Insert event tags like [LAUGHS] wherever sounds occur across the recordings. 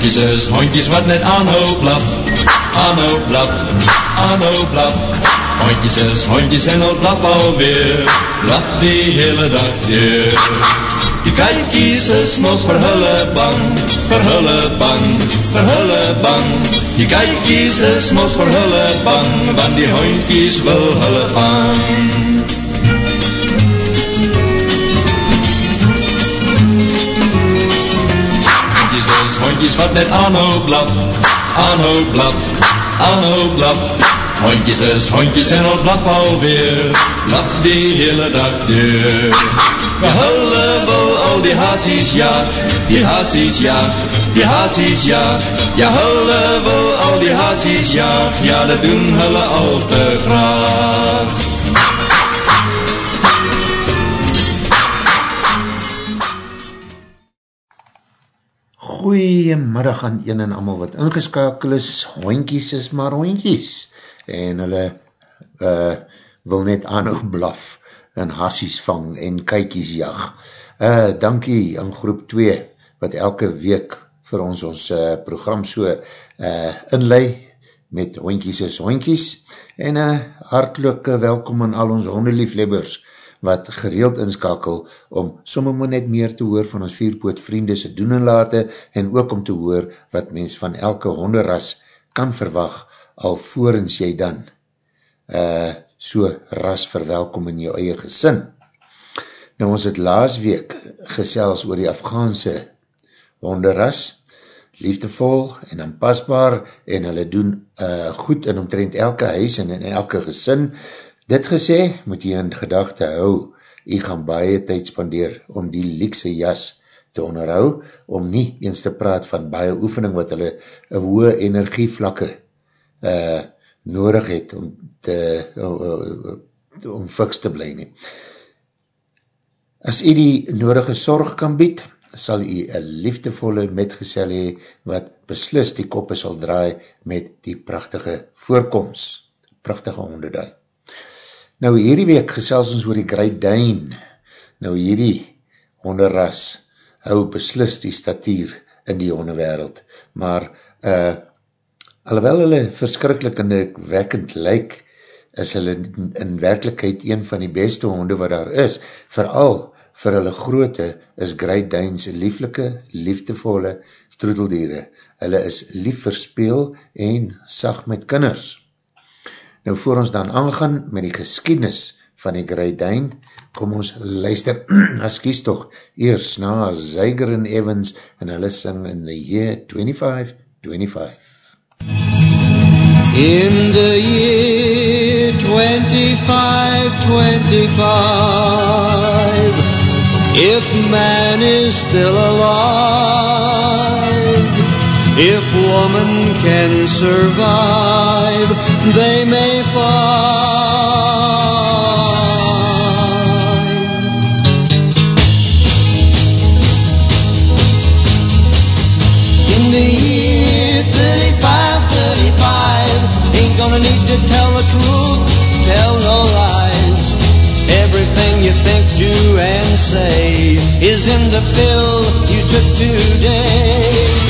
Hondjes is hondjes wat net aanhou blaf, aanhou blaf, aanhou blaf. Hondjes is hondjes en al blaf alweer, blaf die hele dag deur. Die kijkies is mos vir hulle bang, vir hulle bang, vir hulle bang. Die kijkies is mos vir hulle bang, want die hondjies wil hulle vang. Hondjes wat net aanhou blaf, aanhou blaf, blaf. Hondjes is hondjes en al blaf alweer, blaf die hele dag deur. Ja, hulle wil al die haasies jaag, die haasies jaag, die haasies jaag. Ja, hulle wil al die haasies jaag, ja, dat doen hulle al te graag. Goeiemiddag aan een en amal wat ingeskakel is, hoinkies is maar hoinkies, en hulle uh, wil net aanhou blaf, en hassies vang, en kykies jag. Uh, dankie aan groep 2, wat elke week vir ons ons uh, program so uh, inlei, met hoinkies is hoinkies, en uh, hartelike welkom aan al ons hondelieflebbers, wat gereeld inskakel om somme maar net meer te hoor van ons vierpoot vriende se doen en late en ook om te hoor wat mens van elke honderras kan verwag alvorens jy dan uh, so ras verwelkom in jou eie gesin. Nou ons het laas week gesels oor die Afghaanse honderras, liefdevol en aanpasbaar en hulle doen uh, goed in omtrent elke huis en in elke gesin, Dit gesê, moet jy in gedachte hou, jy gaan baie tyd spandeer om die liekse jas te onderhou, om nie eens te praat van baie oefening wat hulle een hoë energievlakke uh, nodig het om te, uh, uh, om fiks te bly nie. As jy die nodige sorg kan bied, sal jy een liefdevolle metgesel hee, wat beslis die koppe sal draai met die prachtige voorkomst, prachtige hondeduik. Nou hierdie week gesels ons oor die Great Dane. Nou hierdie honderras hou beslis die statuur in die hondewereld. Maar uh, alhoewel hulle verskrikkelijk en wekkend lyk, is hulle in werkelijkheid een van die beste honde wat daar is. Vooral vir hulle groote is Great Danes lieflike, liefdevolle troedeldiere. Hulle is lief verspeel en sag met kinders. Nou voor ons dan aangaan met die geskiednis van die Grey Dane, kom ons luister, as kies toch, eers na Zyger en Evans en hulle sing in the year 2525. In the year 2525 If man is still alive If woman can survive, they may find. In the year 35, ain't gonna need to tell the truth, tell no lies. Everything you think, do, and say is in the pill you took today.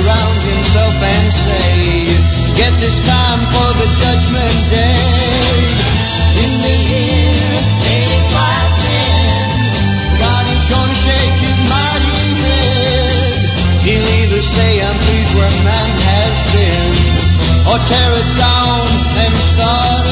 around himself and say, Guess it's time for the judgment day. In the year 8510, God is gonna shake his mighty head. He'll either say, I'm pleased where man has been, or tear it down and start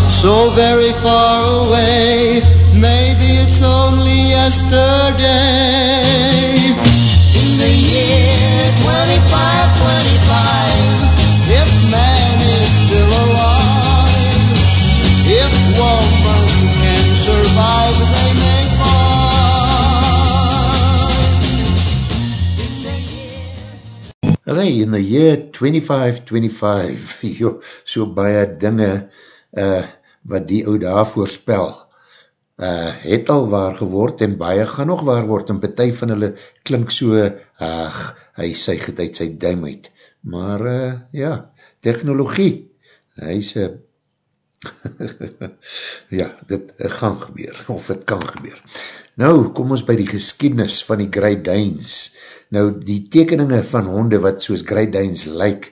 so very far away, maybe it's only yesterday. In the year 2525, if man is still alive, if woman can survive, they may. Hulle, in the year 2525, [LAUGHS] jo, so baie dinge uh, wat die oude daar voorspel, uh, het al waar geword en baie gaan nog waar word en betie van hulle klink so, ach, hy sy het uit sy duim uit. Maar uh, ja, technologie, hy is uh, [LAUGHS] ja, dit gaan gebeur, of het kan gebeur. Nou, kom ons by die geskiednis van die Great Danes. Nou, die tekeninge van honde wat soos Great Danes lyk,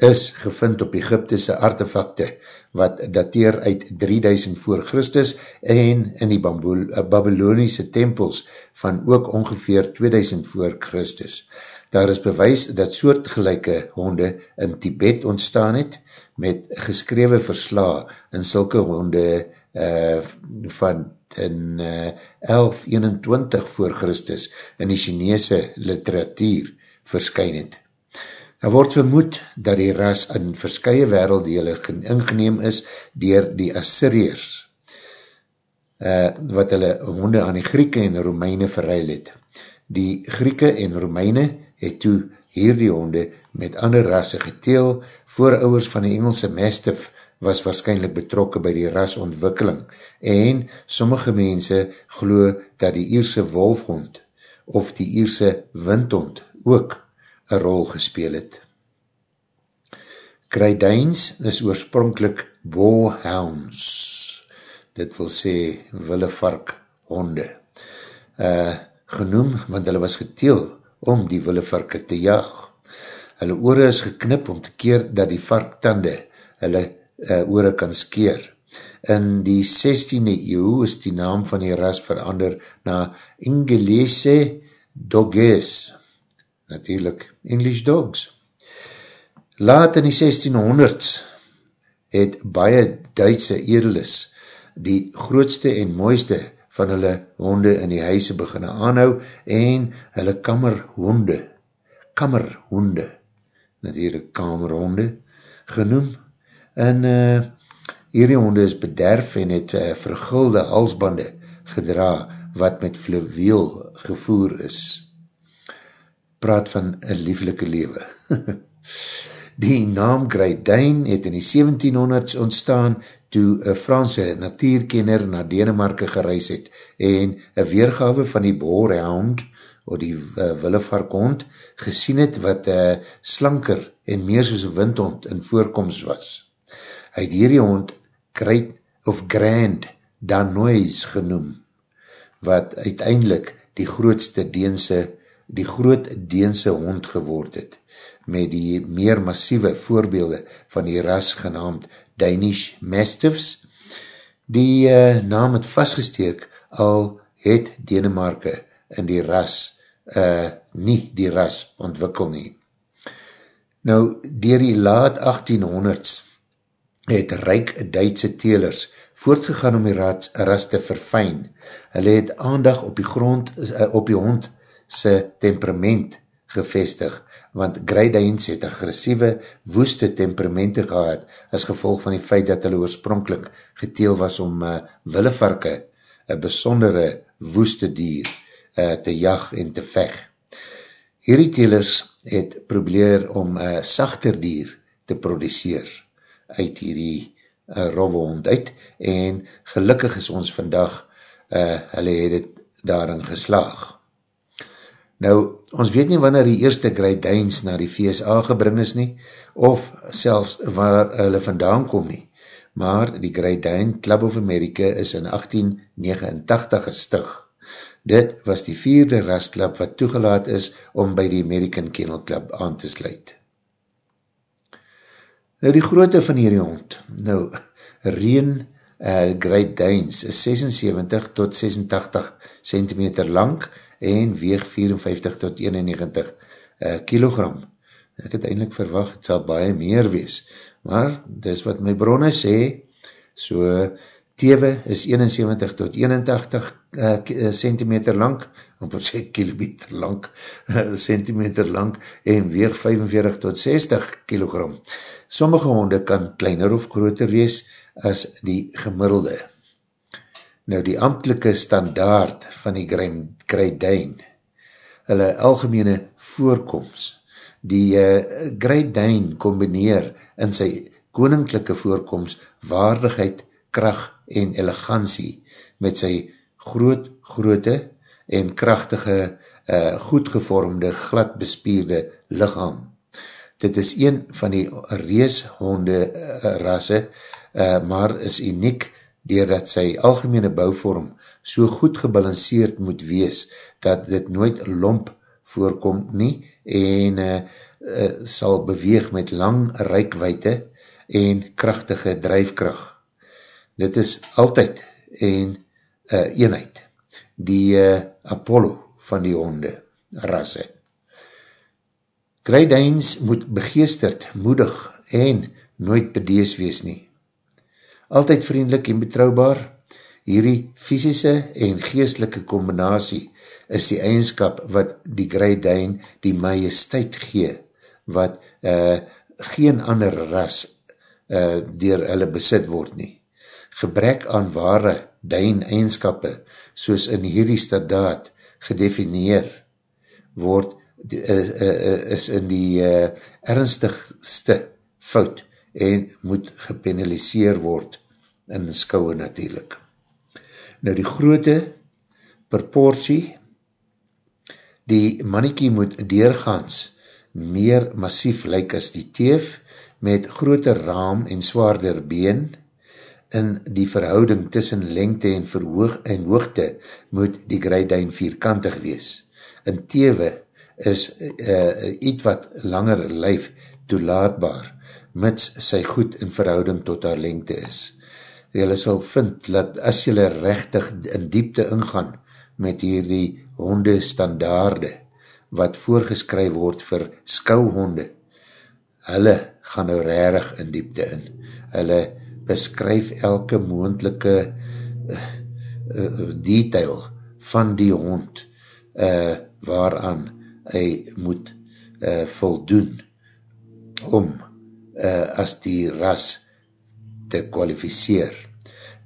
is gevind op Egyptese artefakte, wat dateer uit 3000 voor Christus en in die Babyloniese tempels van ook ongeveer 2000 voor Christus. Daar is bewys dat soortgelijke honde in Tibet ontstaan het, met geskrewe versla in sulke honde uh, van in uh, 1121 voor Christus in die Chinese literatuur verskyn het. Er word vermoed dat die ras in verskye werelddele ingeneem is dier die Assyriërs, uh, wat hulle honde aan die Grieke en Romeine verruil het. Die Grieke en Romeine het toe hierdie honde met ander rasse geteel, voorouders van die Engelse Mastiff was waarschijnlijk betrokken by die rasontwikkeling en sommige mense glo dat die Ierse wolfhond of die Ierse windhond ook een rol gespeel het. Kruidijns is oorspronkelijk boarhounds, dit wil sê willevark honde, uh, genoem want hulle was geteel om die willevarke te jaag. Hulle oore is geknip om te keer dat die varktande hulle uh, oore kan skeer. In die 16e eeuw is die naam van die ras verander na Ingelese Dogges, natuurlijk English Dogs. Laat in die 1600s het baie Duitse edelis die grootste en mooiste van hulle honde in die huise beginne aanhou en hulle kammerhonde, kammerhonde, natuurlijk kamerhonde, genoem. En uh, hierdie honde is bederf en het uh, vergulde halsbande gedra wat met fluweel gevoer is. Praat van een lieflike lewe. [LAUGHS] die naam Great Dane het in die 1700s ontstaan toe een Franse natuurkenner na Denemarke gereis het en een weergave van die boorhound of die uh, willevarkhond gesien het wat uh, slanker en meer soos een windhond in voorkomst was. Hy het hierdie hond Great of Grand Danois genoem wat uiteindelik die grootste Deense die groot Deense hond geword het met die meer massieve voorbeelde van die ras genaamd Danish Mastiffs. Die uh, naam het vastgesteek al het Denemarke in die ras, uh, nie die ras ontwikkel nie. Nou, dier die laat 1800s het ryk Duitse telers voortgegaan om die ras, te verfijn. Hulle het aandag op die grond, uh, op die hond sy temperament gevestig want Grey Danes het agressieve, woeste temperamente gehad, as gevolg van die feit dat hulle oorspronkelijk geteel was om uh, willevarke, een besondere woeste dier, uh, te jag en te veg. Hierdie telers het probeer om een uh, sachter dier te produceer uit hierdie uh, rowwe hond uit, en gelukkig is ons vandag uh, hulle het het daarin geslaag. Nou, ons weet nie wanneer die eerste Great Danes na die VSA gebring is nie, of selfs waar hulle vandaan kom nie, maar die Great Dane Club of America is in 1889 gestig. Dit was die vierde rasklub wat toegelaat is om by die American Kennel Club aan te sluit. Nou die grootte van hierdie hond, nou, Reen uh, Great Danes is 76 tot 86 cm lang en weeg 54 tot 91 uh, kilogram. Ek het eindelijk verwacht, het sal baie meer wees, maar dis wat my bronne sê, so tewe is 71 tot 81 uh, cm lang, op sê kilometer lang, [LAUGHS] centimeter lang, en weeg 45 tot 60 kilogram. Sommige honde kan kleiner of groter wees as die gemiddelde. Nou die ambtelike standaard van die Dane, hulle algemene voorkomst, die uh, Great Dane combineer in sy koninklijke voorkomst waardigheid, kracht en elegantie met sy groot groote en krachtige, uh, goedgevormde, glad bespierde lichaam. Dit is een van die reeshonde uh, rasse, uh, maar is uniek doordat sy algemene bouwvorm so goed gebalanceerd moet wees, dat dit nooit lomp voorkom nie en uh, uh, sal beweeg met lang reikweite en krachtige drijfkracht. Dit is altyd en uh, eenheid, die uh, Apollo van die honde rasse. Danes moet begeesterd, moedig en nooit bedees wees nie. Altyd vriendelik en betrouwbaar, hierdie fysische en geestelike combinatie is die eigenskap wat die Great Dane die majesteit gee, wat uh, geen ander ras uh, dier hulle besit word nie. Gebrek aan ware Dane eigenskappe, soos in hierdie stadaat gedefinieer, word is, is in die uh, ernstigste fout en moet gepenaliseer word in skouwe natuurlijk. Nou die groote proportie Die mannetjie moet deurgaans meer massief lyk as die teef met groter raam en zwaarder been. In die verhouding tussen lengte en verhoog en hoogte moet die greidijn vierkantig wees. In tewe is uh, iets wat langer lyf toelaatbaar, mits sy goed in verhouding tot haar lengte is. Julle sal vind dat as julle rechtig in diepte ingaan met hierdie honde standaarde wat voorgeskryf word vir skouhonde. Hulle gaan nou rarig in diepte in. Hulle beskryf elke moendelike uh, uh, detail van die hond uh, waaraan hy moet uh, voldoen om uh, as die ras te kwalificeer.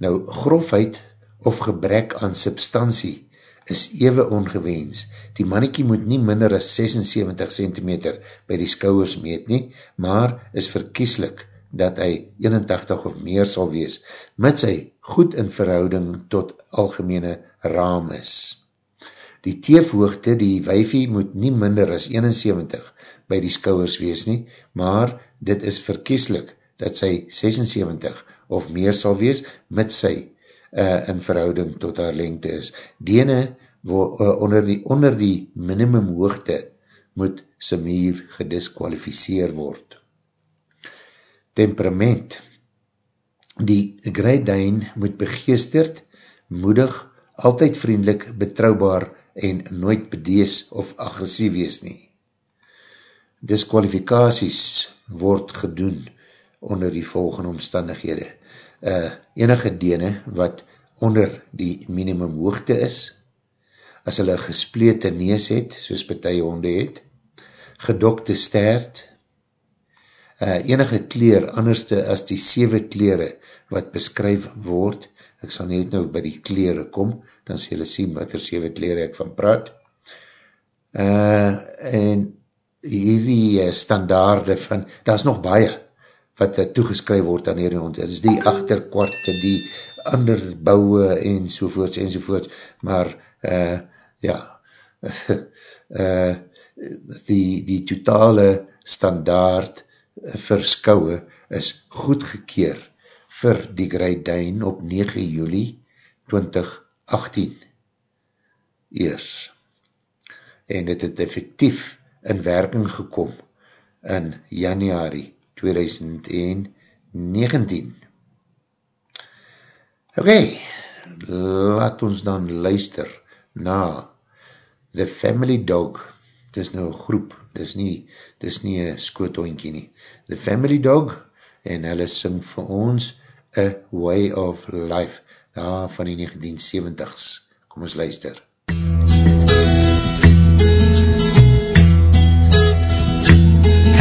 Nou, grofheid of gebrek aan substantie is ewe ongewens. Die mannetjie moet nie minder as 76 cm by die skouwers meet nie, maar is verkieslik dat hy 81 of meer sal wees, met sy goed in verhouding tot algemene raam is. Die teefhoogte, die wijfie moet nie minder as 71 by die skouwers wees nie, maar dit is verkieslik dat sy 76 of meer sal wees, met sy uh, in verhouding tot haar lengte is. Dene wo, uh, onder, die, onder die minimum hoogte moet sy muur gedisqualificeer word. Temperament Die Great Dane moet begeesterd, moedig, altyd vriendelik, betrouwbaar en nooit bedees of agressief wees nie. Disqualifikaties word gedoen onder die volgende omstandighede. Uh, enige dene wat onder die minimum hoogte is, as hulle gesplete nees het, soos betie honde het, gedokte stert, uh, enige kleer anderste as die 7 kleren wat beskryf word, ek sal net nou by die kleren kom, dan sal julle sien wat er 7 kleren ek van praat, uh, en hierdie standaarde van, daar is nog baie, wat uh, toegeskryf word aan hierdie hond. Dit is die achterkwarte, die ander bouwe en sovoorts en sovoorts, maar uh, ja, uh, [LAUGHS] die, die totale standaard verskouwe is goedgekeer vir die Dane op 9 juli 2018 eers. En het het effectief in werking gekom in januari 2019. Ok, laat ons dan luister na The Family Dog. Dit is nou een groep, dit is nie, dit is nie een skootoinkie nie. The Family Dog, en hulle sing vir ons A Way of Life, daar van die 1970s. Kom ons luister.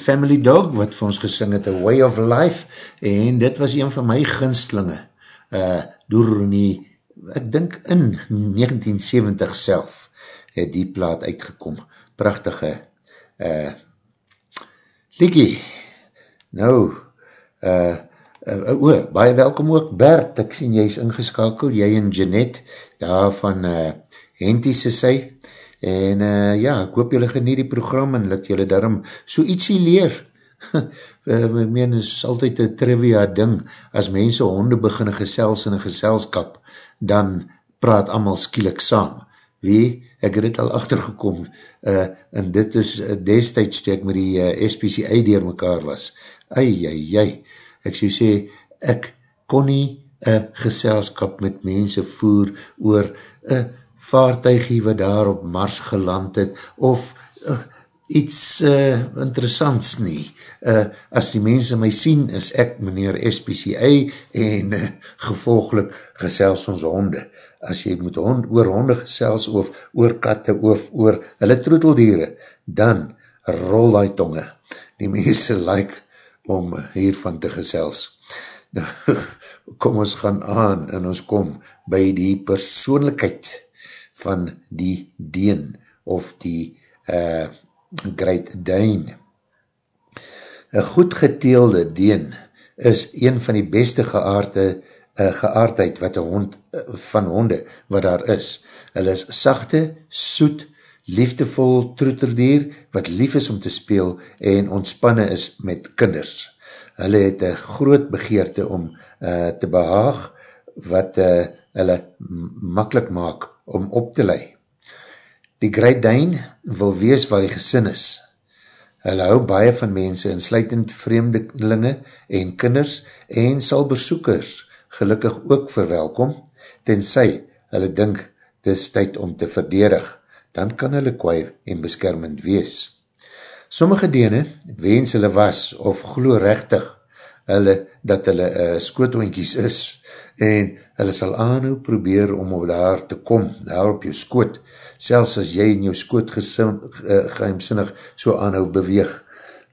Family Dog, wat vir ons gesing het, A Way of Life, en dit was een van my ginstlinge, uh, door nie, ek dink in 1970 self, het die plaat uitgekom, prachtige, uh, Likie, nou, uh, uh, o, baie welkom ook Bert, ek sien jy is ingeskakel, jy en Jeanette, daar van uh, Hentie se sy, En uh, ja, ek hoop julle geniet die program en dat julle daarom so ietsie leer. [LAUGHS] ek meen, is altyd een trivia ding, as mense honde beginne gesels in een geselskap, dan praat allemaal skielik saam. Wie, ek het al achtergekom, uh, en dit is uh, destijds toe ek met die uh, SPCA dier mekaar was. Ai, ai, ai, ek so sê, ek kon nie een geselskap met mense voer oor een vaartuigie wat daar op Mars geland het, of uh, iets uh, interessants nie. Uh, as die mense my sien, is ek meneer SPCA en uh, gevolglik gesels ons honde. As jy moet hond, oor honde gesels of oor katte of oor hulle troeteldiere, dan rol die tonge. Die mense [LAUGHS] like om hiervan te gesels. [LAUGHS] kom ons gaan aan en ons kom by die persoonlijkheid van die deen of die uh, Great Dane. Een goed geteelde deen is een van die beste geaarde uh, geaardheid wat een hond, uh, van honde wat daar is. Hulle is sachte, soet, liefdevol troeterdier wat lief is om te speel en ontspanne is met kinders hulle het een groot begeerte om uh, te behaag wat uh, hulle makkelijk maak om op te lei. Die Great Dane wil wees waar die gesin is. Hulle hou baie van mense, insluitend vreemdelinge en kinders en sal besoekers gelukkig ook verwelkom, tenzij hulle dink dis tyd om te verdedig, dan kan hulle kwaai en beskermend wees. Sommige dene wens hulle was of glo rechtig hulle, dat hulle uh, skoothoinkies is en hulle sal aanhou probeer om op daar te kom, daar op jou skoot, selfs as jy in jou skoot gesim, uh, geheimsinnig so aanhou beweeg,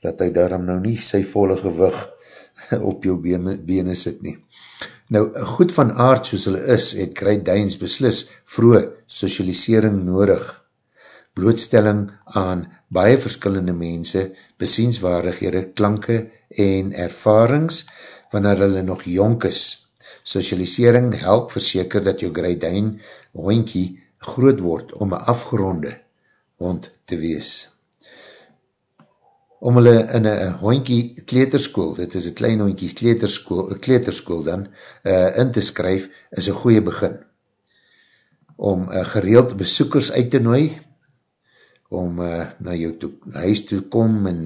dat hy daarom nou nie sy volle gewig [LAUGHS] op jou bene, bene sit nie. Nou, goed van aard soos hulle is, het Krij Deins beslis vroeg socialisering nodig. Blootstelling aan baie verskillende mense, besienswaardighede, klanke en ervarings, wanneer hulle nog jonk is. Socialisering help verseker dat jou greidijn hoinkie groot word om een afgeronde hond te wees. Om hulle in een hoinkie kleterskoel, dit is een klein hoinkie kleterskoel, kleterskoel dan, uh, in te skryf, is een goeie begin. Om uh, gereeld besoekers uit te nooi, om uh, na jou toe, huis toe kom en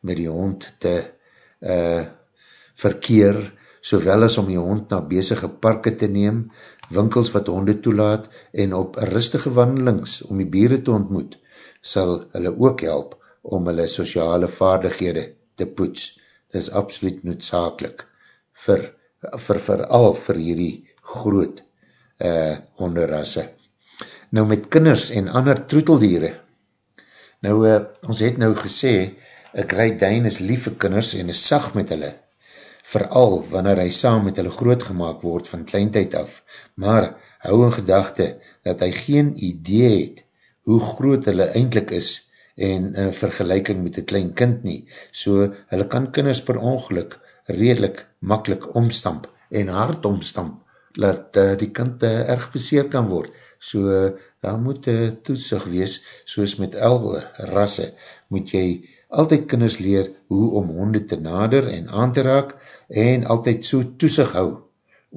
met die hond te uh, verkeer, sowel as om die hond na bezige parke te neem, winkels wat honde toelaat en op rustige wandelings om die bieren te ontmoet, sal hulle ook help om hulle sociale vaardighede te poets. Dit is absoluut noodzakelik vir, vir, vir al vir hierdie groot uh, honderrasse. Nou met kinders en ander troeteldiere, Nou, uh, ons het nou gesê, een Great Dane is lief vir kinders en is sag met hulle, vooral wanneer hy saam met hulle grootgemaak word van kleintijd af, maar hou in gedachte dat hy geen idee het hoe groot hulle eindelijk is en in vergelijking met een klein kind nie, so hulle kan kinders per ongeluk redelijk makkelijk omstamp en hard omstamp, dat uh, die kind uh, erg beseer kan word, so uh, daar moet uh, toetsig wees, soos met alle rasse, moet jy altyd kinders leer hoe om honde te nader en aan te raak, en altyd so toetsig hou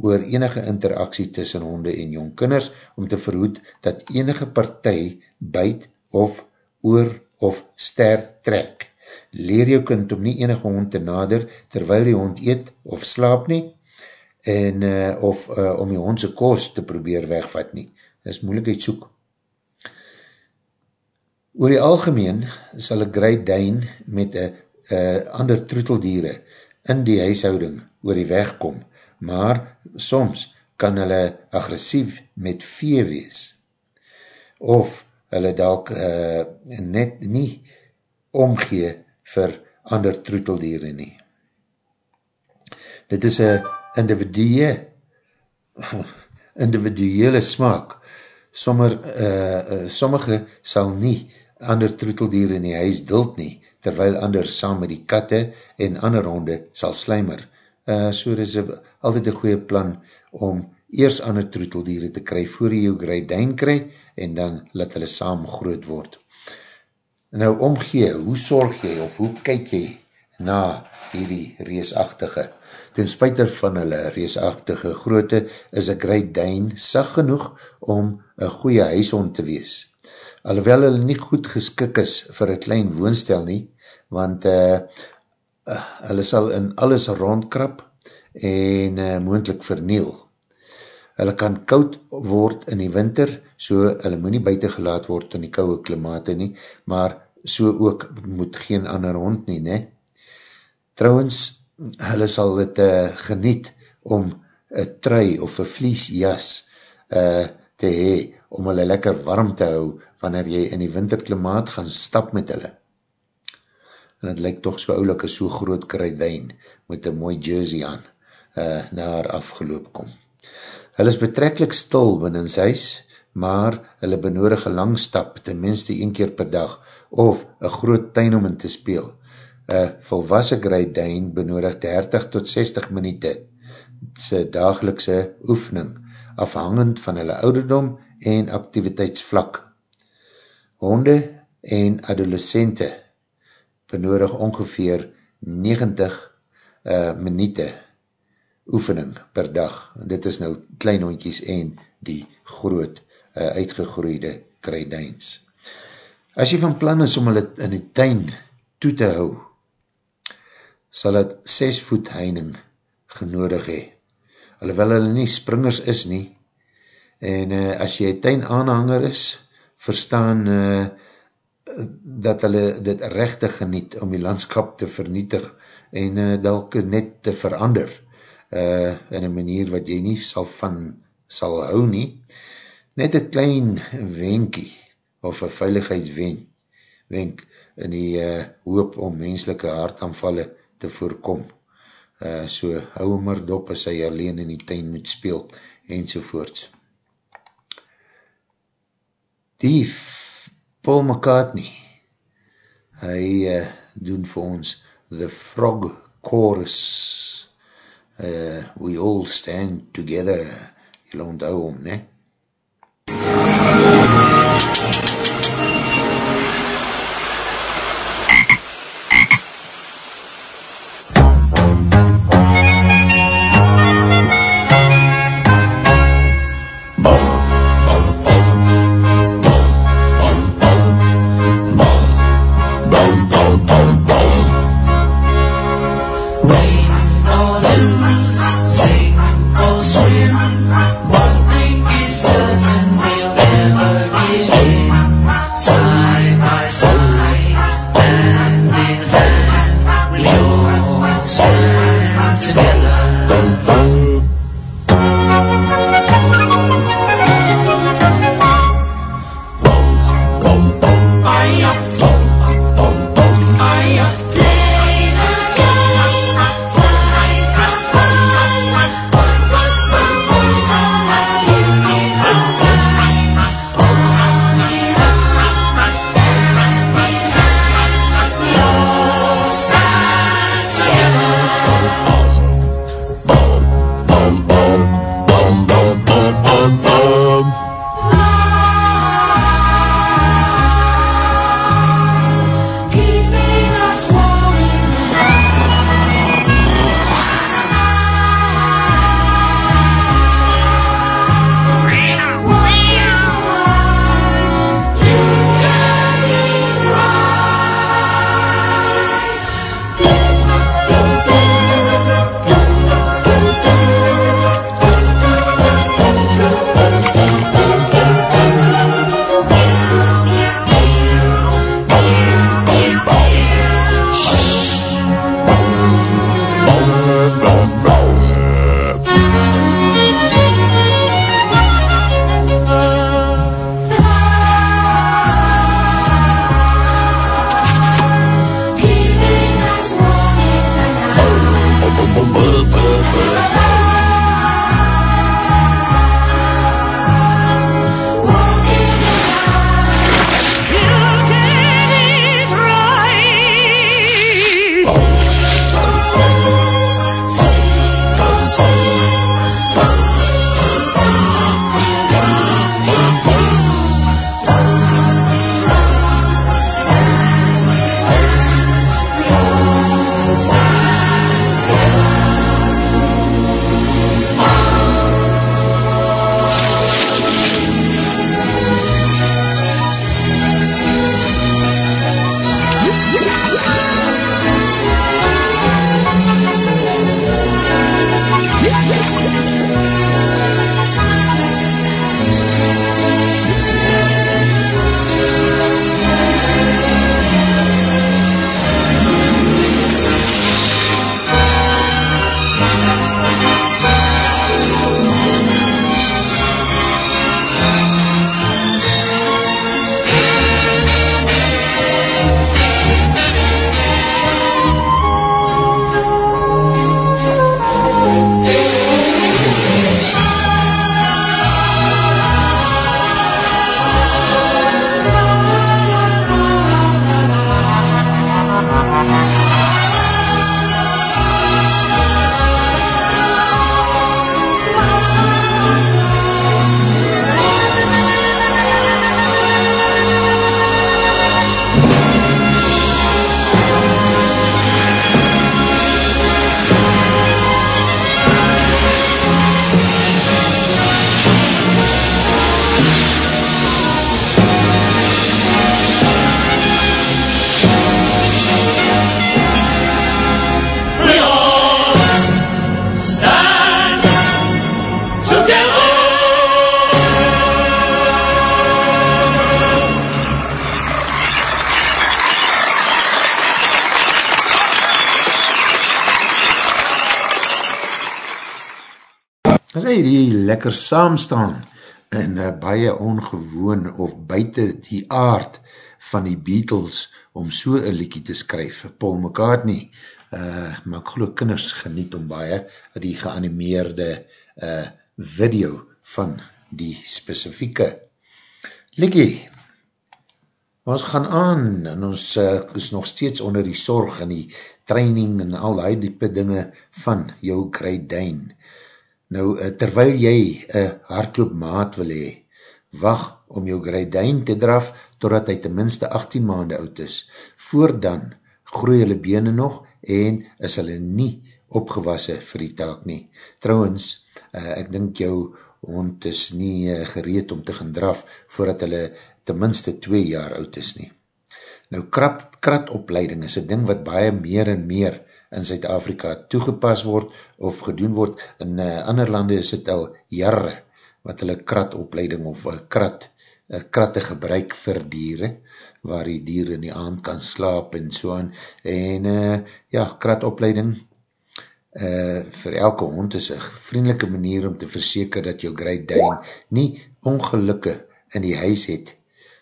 oor enige interaksie tussen honde en jong kinders, om te verhoed dat enige partij byt of oor of ster trek. Leer jou kind om nie enige hond te nader, terwyl die hond eet of slaap nie, en uh, of uh, om die hondse kost te probeer wegvat nie is moeilikheid soek. Oor die algemeen sal een Great Dane met een ander troeteldiere in die huishouding oor die weg kom, maar soms kan hulle agressief met vee wees. Of hulle dalk uh, net nie omgee vir ander troeteldiere nie. Dit is een individue individuele smaak sommer, uh, sommige sal nie ander troeteldier in die huis duld nie, terwyl ander saam met die katte en ander honde sal slijmer. Uh, so is het altyd een goeie plan om eers ander troeteldiere te kry, voor jy jou Dane kry, en dan laat hulle saam groot word. Nou omgee, hoe sorg jy, of hoe kyk jy na hierdie reesachtige? Ten spuiter van hulle reesachtige groote, is Great Dane sag genoeg om een goeie huishond te wees. Alhoewel hulle nie goed geskik is vir een klein woonstel nie, want uh, uh, hulle sal in alles rondkrap en uh, moendlik verniel. Hulle kan koud word in die winter, so hulle moet nie buiten gelaat word in die kouwe klimate nie, maar so ook moet geen ander hond nie, ne? Trouwens, hulle sal het uh, geniet om een trui of een vliesjas uh, te hee, om hulle lekker warm te hou, wanneer jy in die winterklimaat gaan stap met hulle en het lyk toch so oulike so groot kruidijn met een mooi jersey aan uh, na haar afgeloop kom. Hulle is betrekkelijk stil binnen sy huis, maar hulle benodige lang stap ten minste een keer per dag of een groot tuin om in te speel. Een volwassen kruidijn benodig 30 tot 60 minuute sy dagelikse oefening afhangend van hulle ouderdom en activiteitsvlak. Honde en adolescente benodig ongeveer 90 uh, minute oefening per dag. Dit is nou klein hondjies en die groot uh, uitgegroeide kruidijns. As jy van plan is om hulle in die tuin toe te hou, sal het 6 voet heining genodig hee. Alhoewel hulle nie springers is nie, en uh, as jy tuin aanhanger is, verstaan uh, dat hulle dit rechtig geniet om die landskap te vernietig en uh, dalk net te verander uh, in een manier wat jy nie sal van sal hou nie. Net een klein wenkie of een veiligheidswenk wenk in die uh, hoop om menselike hartaanvalle te voorkom. Uh, so hou maar dop as hy alleen in die tuin moet speel enzovoorts. Die Paul McCartney, hy uh, doen vir ons The Frog Chorus. Uh, we all stand together. Jy onthou om, ne? Lekker saamstaan en uh, baie ongewoon of buiten die aard van die Beatles om so een liekie te skryf. Paul McCartney, uh, maar ek geloof kinders geniet om baie die geanimeerde uh, video van die specifieke liekie. Ons gaan aan en ons uh, is nog steeds onder die sorg en die training en al die diepe dinge van jou kruidijn. Nou, uh, terwyl jy een hardloopmaat wil hee, wacht om jou kruidijn te draf totdat hy tenminste 18 maande oud is. Voordan groei hulle bene nog en is hulle nie opgewasse vir die taak nie. Trouwens, uh, ek dink jou hond is nie gereed om te gaan draf voordat hulle tenminste 2 jaar oud is nie. Nou, krat, kratopleiding is een ding wat baie meer en meer in Zuid-Afrika toegepas word of gedoen word. In uh, ander lande is het al jare wat hulle kratopleiding of uh, krat, uh, kratte gebruik vir dieren, waar die dieren in die aand kan slaap en so aan. En uh, ja, kratopleiding uh, vir elke hond is een vriendelike manier om te verseker dat jou Great Dane nie ongelukke in die huis het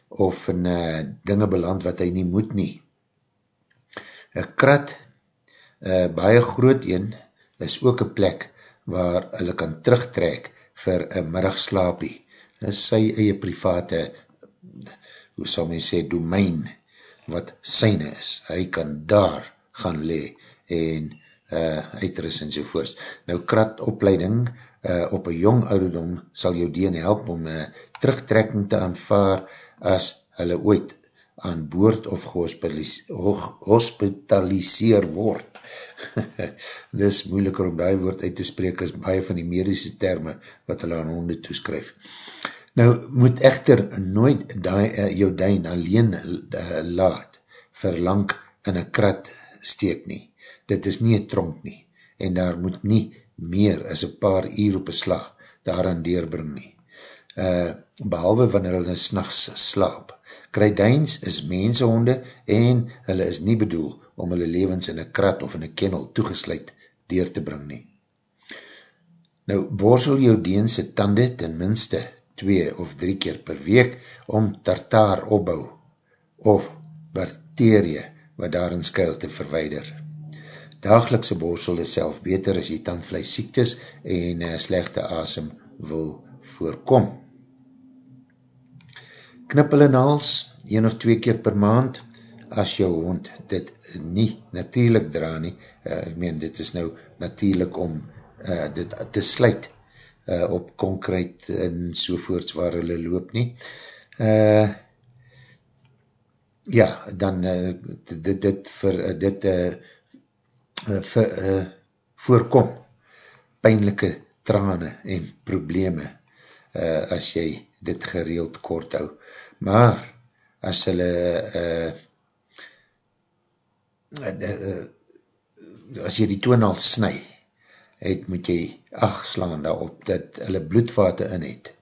of in uh, dinge beland wat hy nie moet nie. Een krat, uh, baie groot een, is ook een plek waar hulle kan terugtrek vir een middagslaapie. Dit is sy eie private, hoe sal men sê, domein, wat syne is. Hy kan daar gaan le en uh, uitris en sovoorts. Nou, kratopleiding uh, op een jong ouderdom sal jou deen help om uh, terugtrekking te aanvaar as hulle ooit aan boord of hospitaliseer word. [LAUGHS] Dis moeiliker om die woord uit te spreek as baie van die medische termen wat hulle aan honde toeskryf. Nou, moet echter nooit die, uh, jou duin alleen uh, laat verlang in een krat steek nie. Dit is nie een tronk nie en daar moet nie meer as een paar uur op een slag daaraan deurbring nie uh, behalwe wanneer hulle s'nachts slaap. Kruidijns is mensehonde en hulle is nie bedoel om hulle levens in een krat of in een kennel toegesluit deur te bring nie. Nou, borsel jou deense tande ten minste 2 of 3 keer per week om tartaar opbou of bacterie wat daarin skuil te verweider. Dagelikse borsel is self beter as jy tandvlees siektes en uh, slechte asem wil voorkom knippel en hals, een of twee keer per maand, as jou hond dit nie natuurlijk dra nie, uh, ek meen, dit is nou natuurlijk om uh, dit te sluit uh, op konkreet en sovoorts waar hulle loop nie. Uh, ja, dan uh, dit, dit, vir, uh, dit uh, vir, uh, voorkom pijnlijke trane en probleme uh, as jy dit gereeld kort hou maar as hulle uh, as jy die toonal snu het moet jy acht slaan daarop dat hulle bloedvate in het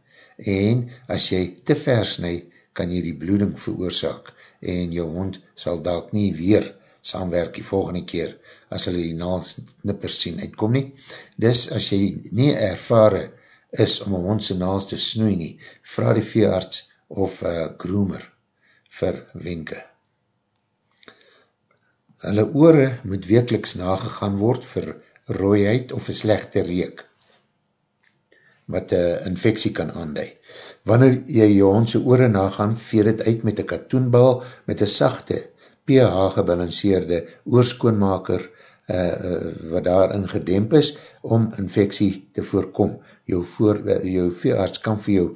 en as jy te ver snu kan jy die bloeding veroorzaak en jou hond sal dalk nie weer saamwerk die volgende keer as hulle die naalsnippers sien uitkom nie. Dis as jy nie ervare is om een hond sy naals te snoei nie, vraag die veearts of uh, groomer vir wenke. Hulle oore moet wekeliks nagegaan word vir rooiheid of een slechte reek wat een infectie kan aandui. Wanneer jy jou hondse oore nagaan, veer het uit met een katoenbal met een sachte, pH gebalanceerde oorskoonmaker uh, uh, wat daarin gedemp is om infectie te voorkom. Jou, voor, uh, jou veearts kan vir jou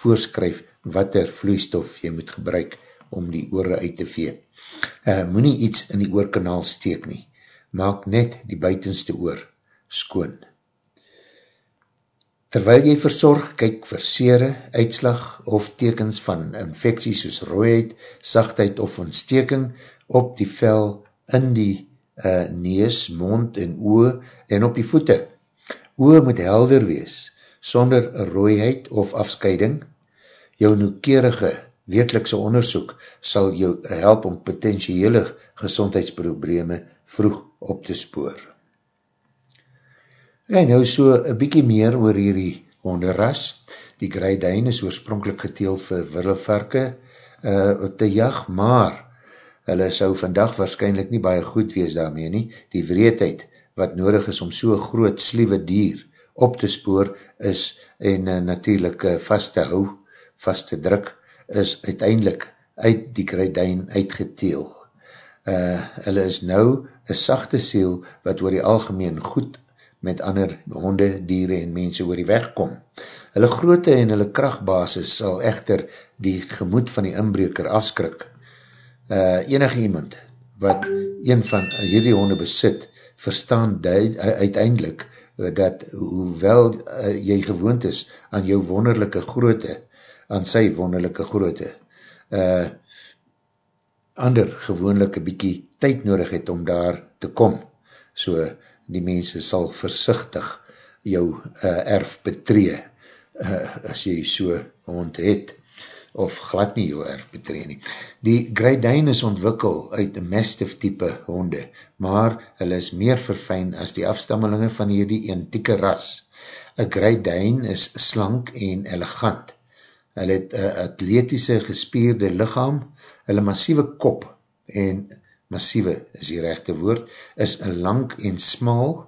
voorskryf wat er vloeistof jy moet gebruik om die oore uit te vee. Uh, Moe nie iets in die oorkanaal steek nie. Maak net die buitenste oor skoon. Terwyl jy verzorg, kyk vir sere, uitslag of tekens van infectie soos rooiheid, sachtheid of ontsteking op die vel in die uh, nees, mond en oe en op die voete. Oe moet helder wees, sonder rooiheid of afscheiding, jou noekerige wekelikse onderzoek sal jou help om potentiële gezondheidsprobleme vroeg op te spoor. En nou so een bykie meer oor hierdie honderras. Die Dane is oorspronkelijk geteeld vir willevarke uh, te jag, maar hulle sou vandag waarschijnlijk nie baie goed wees daarmee nie. Die wreedheid wat nodig is om so'n groot sliewe dier op te spoor is en uh, natuurlijk uh, vast te hou, vast te druk, is uiteindelik uit die Dane uitgeteel. Uh, hulle is nou een sachte siel wat oor die algemeen goed met ander honde, dieren en mense oor die weg kom. Hulle groote en hulle krachtbasis sal echter die gemoed van die inbreker afskrik. Uh, enige iemand wat een van hierdie honde besit, verstaan duid, uh, uiteindelik uh, dat hoewel uh, jy gewoond is aan jou wonderlijke groote, aan sy wonderlijke groote, uh, ander gewoonlijke bykie tyd nodig het om daar te kom. So die mense sal versichtig jou uh, erf betree uh, as jy so hond het of glad nie jou erf betree nie. Die Great Dane is ontwikkel uit een mastiff type honde, maar hulle is meer verfijn as die afstammelinge van hierdie antieke ras. Een Great Dane is slank en elegant. Hulle het een atletische gespierde lichaam, hulle massieve kop en massieve is die rechte woord, is lang en smal,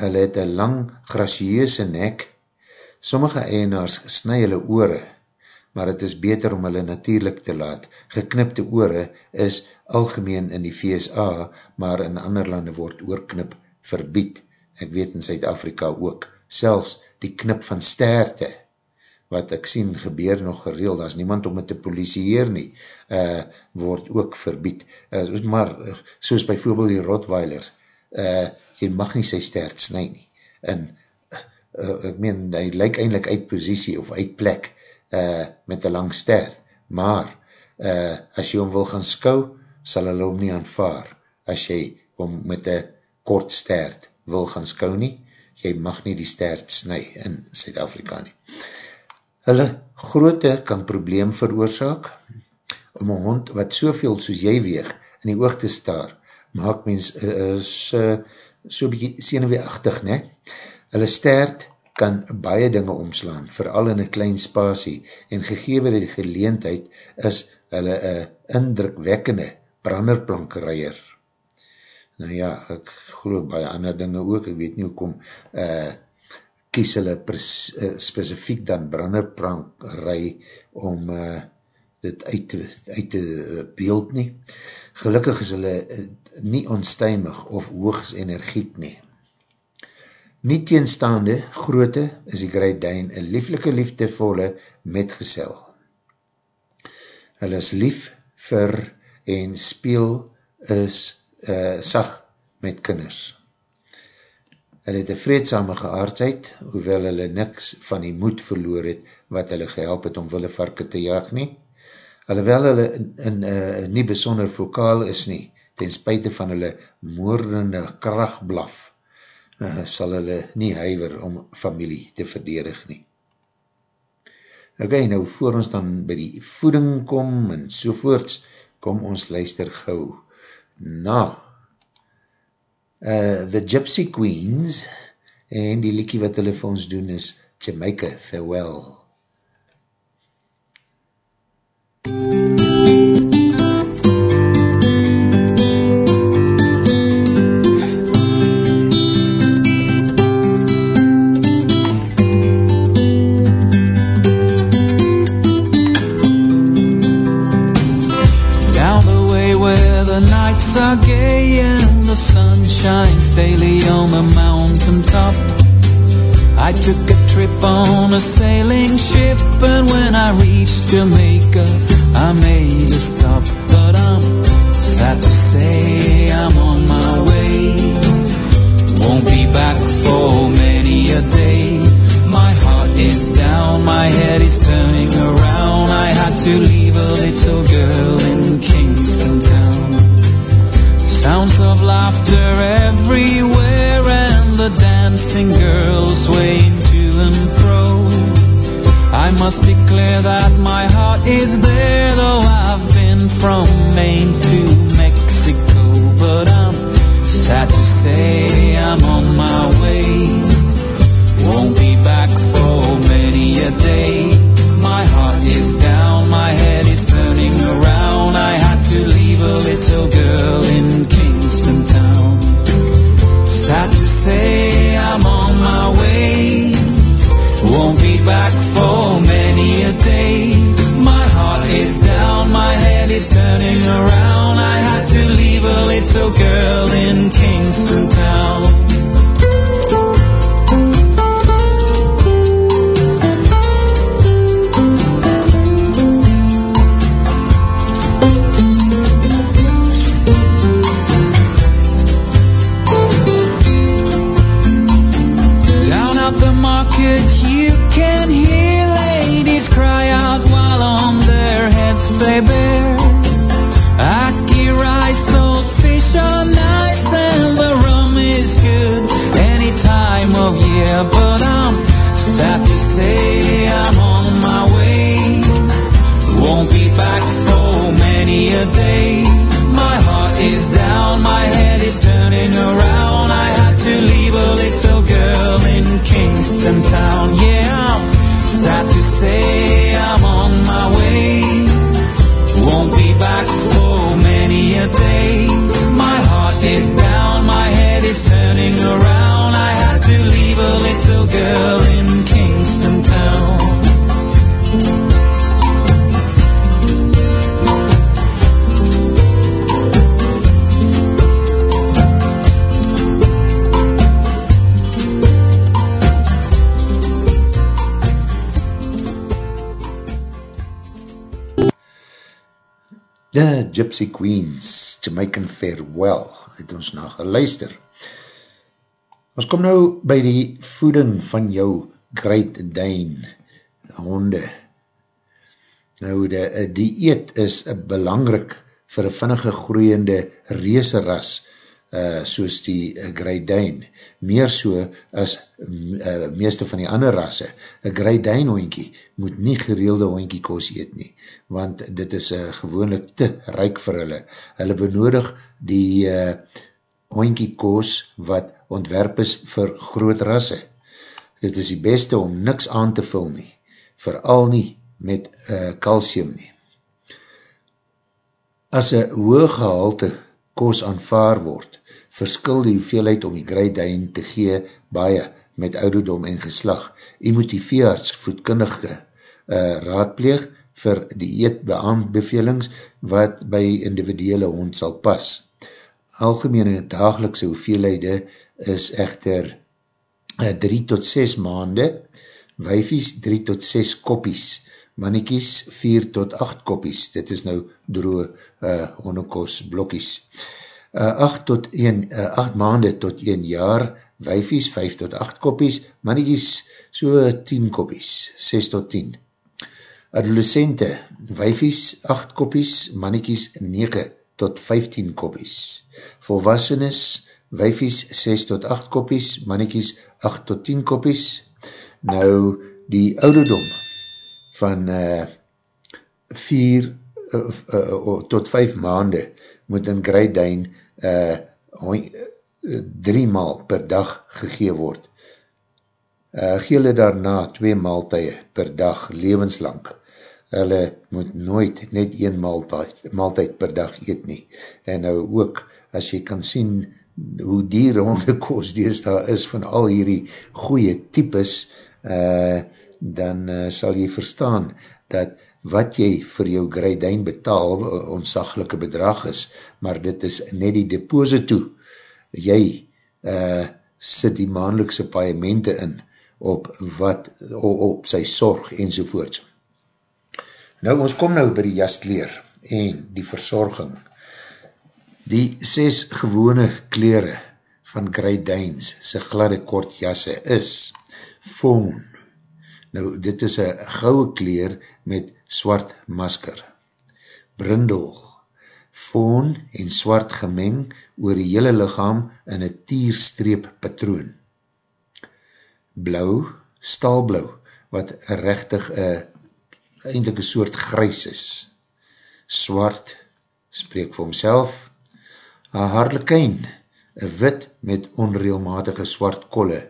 hulle het een lang gracieuse nek, sommige eienaars snu hulle oore, maar het is beter om hulle natuurlijk te laat. Geknipte oore is algemeen in die VSA, maar in ander lande word oorknip verbied. Ek weet in Zuid-Afrika ook. Selfs die knip van sterte, wat ek sien gebeur nog gereel, daar is niemand om het te polisieer nie, uh, word ook verbied. Uh, maar soos bijvoorbeeld die Rottweiler, uh, jy mag nie sy stert snu nie. En uh, ek meen, hy lyk eindelijk uit positie of uit plek, uh, met een lang stert, maar uh, as jy hom wil gaan skou, sal hulle hom nie aanvaar, as jy hom met een kort stert wil gaan skou nie, jy mag nie die stert snu in Zuid-Afrika nie. Hulle groote kan probleem veroorzaak, om een hond wat soveel soos jy weeg in die oog te staar, maak mens uh, is uh, so bykie seneweeachtig, ne? Hulle stert kan baie dinge omslaan, vooral in een klein spasie, en gegewe die geleentheid is hulle een indrukwekkende branderplankerijer. Nou ja, ek geloof baie ander dinge ook, ek weet nie hoekom uh, kies hulle pres, uh, specifiek dan branderprankerij om uh, dit uit te, uit te beeld nie. Gelukkig is hulle uh, nie onstuimig of hoogs energiek nie. Nie teenstaande groote is die Great Dane een lieflike liefdevolle metgesel. Hulle is lief vir en speel is uh, sag met kinders. Hulle het een vreedsame geaardheid, hoewel hulle niks van die moed verloor het, wat hulle gehelp het om wille varke te jaag nie. Alhoewel hulle in, in, uh, nie besonder vokaal is nie, ten spuite van hulle moordende krachtblaf, uh, sal hulle nie huiver om familie te verdedig nie. Ok, nou voor ons dan by die voeding kom en sovoorts, kom ons luister gauw na uh, The Gypsy Queens en die liekie wat hulle vir ons doen is Jamaica Farewell. MUZIEK a sailing ship, and when I reached Jamaica, I made a stop. But I'm sad to say I'm on my way. Won't be back for many a day. My heart is down, my head is turning around. I had to leave a little girl in Kingston town. Sounds of laughter everywhere and the dancing girls swaying must declare that my heart is there, though I've been from Maine to Mexico. But I'm sad to say turning around. I had to leave a little girl in Kingston town. Gypsy Queens, Jamaican Farewell, het ons na geluister. Ons kom nou by die voeding van jou Great Dane honde. Nou, die, die eet is belangrik vir een vinnige groeiende reeseras, uh, soos die uh, Great Dane. Meer so as uh, meeste van die ander rasse. Een Great Dane hoinkie moet nie gereelde hoinkie koos eet nie, want dit is uh, gewoonlik te ryk vir hulle. Hulle benodig die uh, hoinkie koos wat ontwerp is vir groot rasse. Dit is die beste om niks aan te vul nie, vooral nie met uh, calcium nie. As een hoog gehalte koos aanvaar word, verskil die hoeveelheid om die greidijn te gee baie met ouderdom en geslag. Jy moet die veearts voedkundige uh, raadpleeg vir die eetbeaanbevelings wat by individuele hond sal pas. Algemene dagelikse hoeveelhede is echter 3 tot 6 maande, wijfies 3 tot 6 koppies, mannekies 4 tot 8 koppies, dit is nou droe uh, honnekos blokkies. Uh, 8, tot 1, uh, 8 maande tot 1 jaar, wijfies 5 tot 8 koppies, mannekies so 10 koppies, 6 tot 10. Adolescente, wijfies 8 koppies, mannekies 9 tot 15 koppies. Volwassenes, wijfies 6 tot 8 koppies, mannekies 8 tot 10 koppies. Nou, die ouderdom van uh, 4 uh, uh, tot 5 maande moet in Dane uh, hoi, uh, drie maal per dag gegee word. Uh, gee hulle daarna twee maaltuie per dag levenslang. Hulle moet nooit net een maaltuig, maaltuig per dag eet nie. En nou ook, as jy kan sien hoe die ronde [LAUGHS] koos dees daar is van al hierdie goeie types, uh, dan uh, sal jy verstaan dat wat jy vir jou greidijn betaal, onsaglike bedrag is, maar dit is net die deposito. Jy uh, sit die maandelikse paiemente in op wat, op, op sy sorg enzovoorts. Nou, ons kom nou by die jastleer en die verzorging. Die ses gewone kleren van greidijns, sy gladde kort jasse is Fawn. Nou, dit is een gouwe kleer met swart masker. Brindel, Fawn en swart gemeng oor die hele lichaam in een tierstreep patroon. Blauw, staalblauw, wat rechtig een eindelijk een soort grys is. Swart, spreek vir homself, een harlekijn, een wit met onreelmatige swart kolle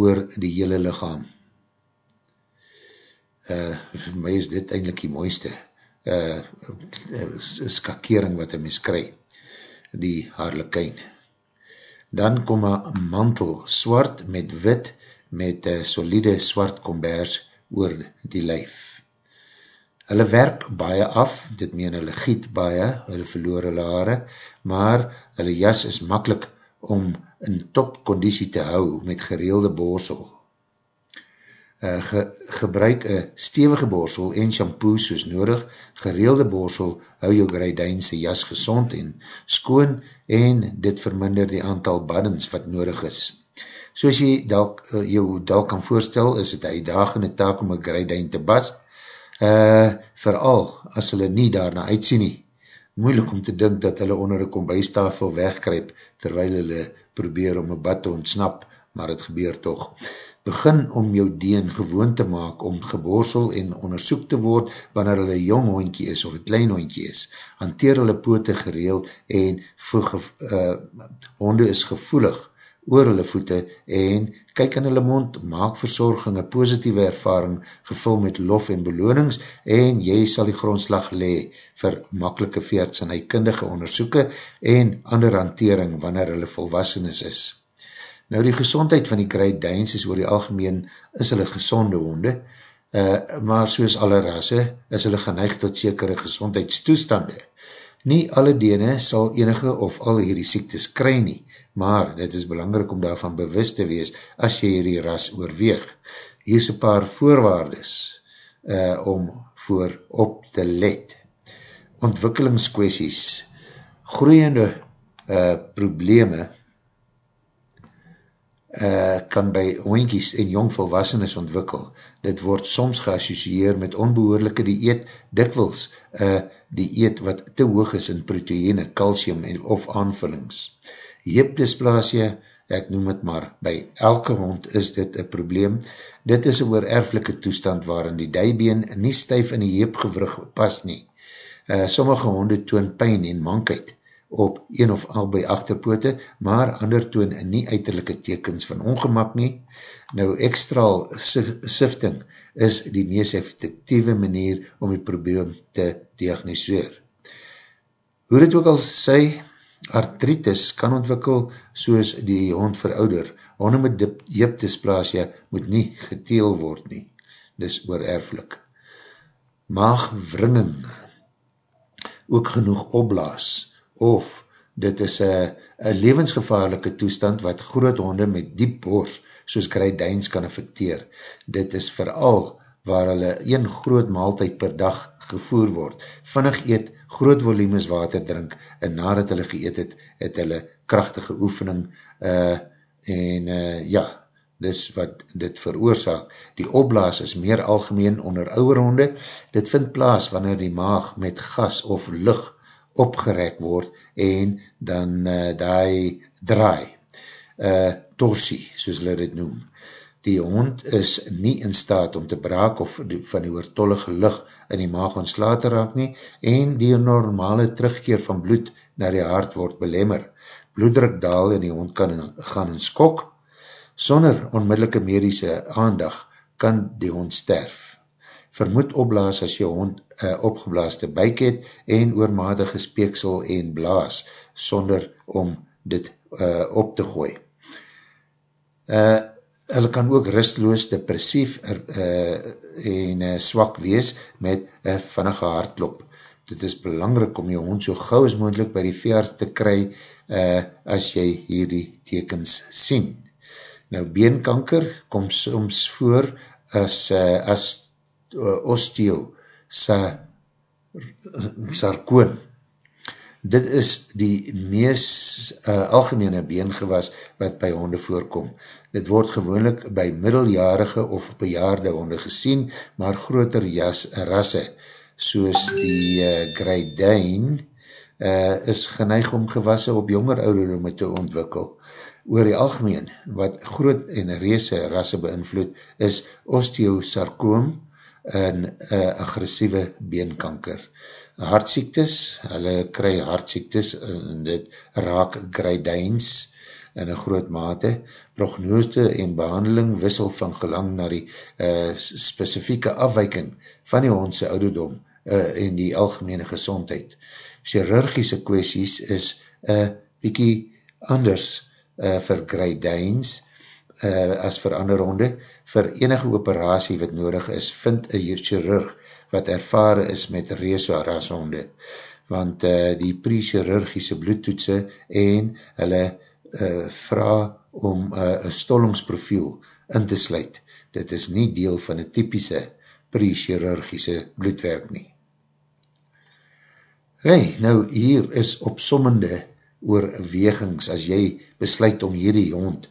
oor die hele lichaam. Uh, vir my is dit eindelijk die mooiste uh, skakering wat hy mis kry, die harlekijn. Dan kom een mantel, swart met wit, met uh, solide swart kombers oor die lijf. Hulle werp baie af, dit meen hulle giet baie, hulle verloor hulle haare, maar hulle jas is makkelijk om in top conditie te hou met gereelde borsel. Uh, ge, gebruik een stevige borsel en shampoo soos nodig, gereelde borsel hou jou greidijnse jas gezond en skoon en dit verminder die aantal buttons wat nodig is. Soos jy dalk, uh, jou dalk kan voorstel, is het een uitdagende taak om een greidijn te bas, uh, vooral as hulle nie daarna uitsien nie. Moeilik om te dink dat hulle onder een kombuistafel wegkryp, terwyl hulle probeer om een bad te ontsnap, maar het gebeur toch. Begin om jou deen gewoon te maak om geborsel en onderzoek te word wanneer hulle jong hondkie is of een klein hondkie is. Hanteer hulle poote gereeld en uh, honde is gevoelig oor hulle voete en kyk in hulle mond, maak verzorging een positieve ervaring gevul met lof en belonings en jy sal die grondslag le vir makkelike veerts en eikundige onderzoeken en ander hantering wanneer hulle volwassenes is. Nou die gezondheid van die Great Danes is oor die algemeen is hulle gezonde honde, uh, maar soos alle rasse is hulle geneigd tot sekere gezondheidstoestande. Nie alle dene sal enige of al hierdie siektes kry nie, maar dit is belangrik om daarvan bewust te wees as jy hierdie ras oorweeg. Hier is een paar voorwaardes uh, om voor op te let. Ontwikkelingskwesties, groeiende uh, probleme uh, kan by hoinkies en jongvolwassenes ontwikkel. Dit word soms geassocieer met onbehoorlijke dieet, dikwils uh, dieet wat te hoog is in proteïne, calcium en, of aanvullings heepdysplasie, ek noem het maar, by elke hond is dit een probleem. Dit is een oorerflike toestand waarin die dijbeen nie stuif in die heepgewrug pas nie. Uh, sommige honde toon pijn en mankheid op een of al by achterpoote, maar ander toon nie uiterlijke tekens van ongemak nie. Nou, ekstraal sifting is die meest effectieve manier om die probleem te diagnoseer. Hoe dit ook al sê, artritis kan ontwikkel soos die hond verouder. Honde met jeepdysplasie moet nie geteel word nie. Dis oorerflik. Maagwringing ook genoeg opblaas of dit is een levensgevaarlike toestand wat groot honde met diep bors soos kruidijns kan affecteer. Dit is vooral waar hulle een groot maaltijd per dag gevoer word. Vinnig eet groot volumes water drink en nadat hulle geëet het, het hulle krachtige oefening uh, en uh, ja, dis wat dit veroorzaak. Die opblaas is meer algemeen onder ouwerhonde. Dit vind plaas wanneer die maag met gas of lucht opgerek word en dan uh, die draai, uh, torsie, soos hulle dit noem. Die hond is nie in staat om te braak of die, van die oortollige lucht in die maag ontsla te raak nie en die normale terugkeer van bloed na die hart word belemmer. Bloeddruk daal en die hond kan in, gaan in skok. Sonder onmiddellike medische aandag kan die hond sterf. Vermoed opblaas as jou hond uh, opgeblaaste buik het en oormatige speeksel en blaas sonder om dit uh, op te gooi. Uh, hulle kan ook rustloos, depressief uh, en uh, swak wees met een uh, vannige hartklop. Dit is belangrik om jou hond so gauw as moendlik by die veers te kry uh, as jy hierdie tekens sien. Nou, beenkanker kom soms voor as, uh, as uh, osteo sa sarkoon. Dit is die mees uh, algemene beengewas wat by honde voorkom. Dit word gewoonlik by middeljarige of bejaarde honde gesien, maar groter jas rasse, soos die uh, Great Dane, uh, is geneig om gewasse op jonger ouderome te ontwikkel. Oor die algemeen, wat groot en reese rasse beïnvloed, is osteosarkoom en uh, agressieve beenkanker. Hartsiektes, hulle kry hartsiektes en dit raak greidijns, in een groot mate. Prognose en behandeling wissel van gelang na die uh, specifieke afwijking van die hondse ouderdom uh, en die algemene gezondheid. Chirurgische kwesties is een uh, bykie anders uh, vir greidijns. Uh, as vir ander honde. Vir enige operatie wat nodig is, vind een chirurg wat ervare is met reso rashonde. Want uh, die pre-chirurgische bloedtoetse en hulle uh, vraag om uh, een stollingsprofiel in te sluit. Dit is nie deel van een typische pre-chirurgische bloedwerk nie. Hey, nou hier is opsommende oorwegings as jy besluit om hierdie hond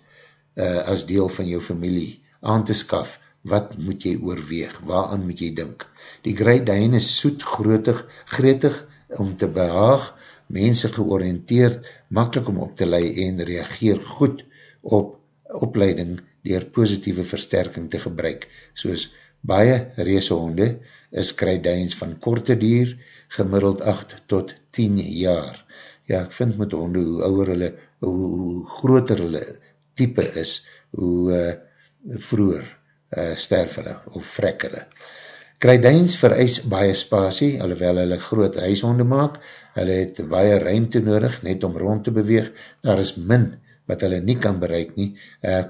uh, as deel van jou familie aan te skaf, wat moet jy oorweeg, waaraan moet jy dink? Die Great Dane is soet, grootig, gretig om te behaag, mense georiënteerd, makkelijk om op te lei en reageer goed op opleiding dier positieve versterking te gebruik, soos baie reesehonde is Great Danes van korte dier, gemiddeld 8 tot 10 jaar. Ja, ek vind met honde, hoe ouwer hulle, hoe, groter hulle type is, hoe uh, vroeger uh, sterf hulle, of vrek hulle. Kruidijns vereis baie spasie, alhoewel hulle groot huishonde maak, hulle het baie ruimte nodig, net om rond te beweeg, daar is min wat hulle nie kan bereik nie, uh,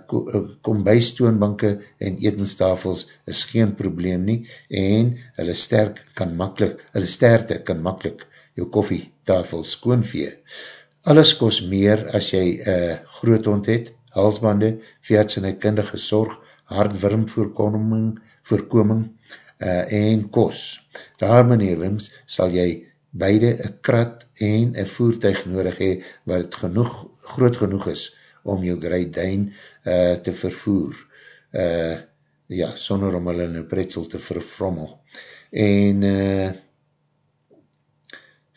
kom by stoonbanke en etenstafels is geen probleem nie, en hulle sterk kan makkelijk, hulle sterkte kan makkelijk jou koffietafel skoonvee. Alles kost meer as jy uh, groot hond het, halsbande, veerts en kundige sorg, hardwurmvoorkoming, voorkoming uh, en kos. Daar benevens sal jy beide een krat en een voertuig nodig hee, wat het genoeg, groot genoeg is om jou Dane uh, te vervoer. Uh, ja, sonder om hulle in een pretzel te verfrommel. En uh,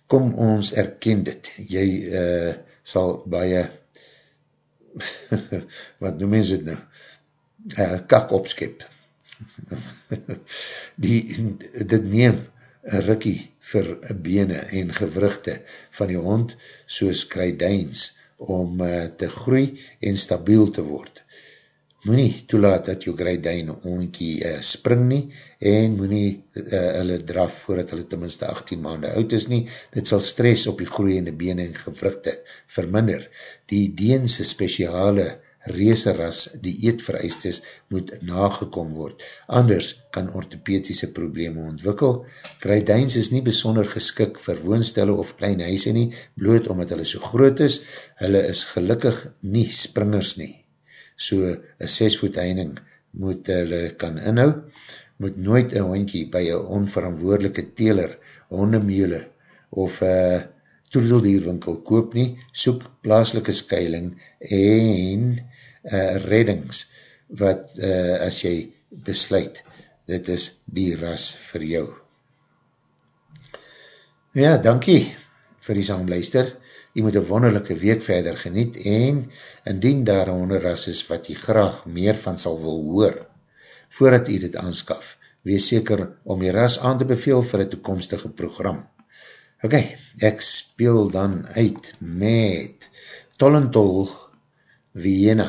kom ons erken dit. Jy uh, sal baie [LAUGHS] wat noem mens het nou? Uh, kak opskip. [LAUGHS] Die, dit neem een rikkie vir bene en gewrugte van die hond soos kruidijns om uh, te groei en stabiel te word. Moe nie toelaat dat jou kruidijn onkie uh, spring nie en moe nie uh, hulle draf voordat hulle tenminste 18 maanden oud is nie. Dit sal stress op die groeiende bene en gewrugte verminder. Die deense speciale reeseras die eetvereistes moet nagekom word. Anders kan orthopedische probleme ontwikkel. Kruidijns is nie besonder geskik vir woonstelle of klein huise nie, bloot omdat hulle so groot is. Hulle is gelukkig nie springers nie. So een 6 voet heining moet hulle kan inhou. Moet nooit een hondkie by een onverantwoordelike teler, hondemeule of uh, troedeldierwinkel koop nie, soek plaaslike skuiling en uh, reddings wat uh, as jy besluit, dit is die ras vir jou. Ja, dankie vir die saamluister. Jy moet een wonderlijke week verder geniet en indien daar een honderras is wat jy graag meer van sal wil hoor, voordat jy dit aanskaf, wees seker om jy ras aan te beveel vir een toekomstige program. Ok, ek speel dan uit met Tollentol Vienna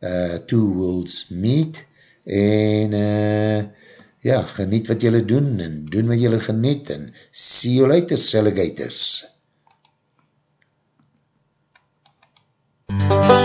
uh, Two Worlds Meet en uh, ja, geniet wat jylle doen en doen wat jylle geniet en see you later, Mm-hmm.